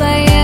by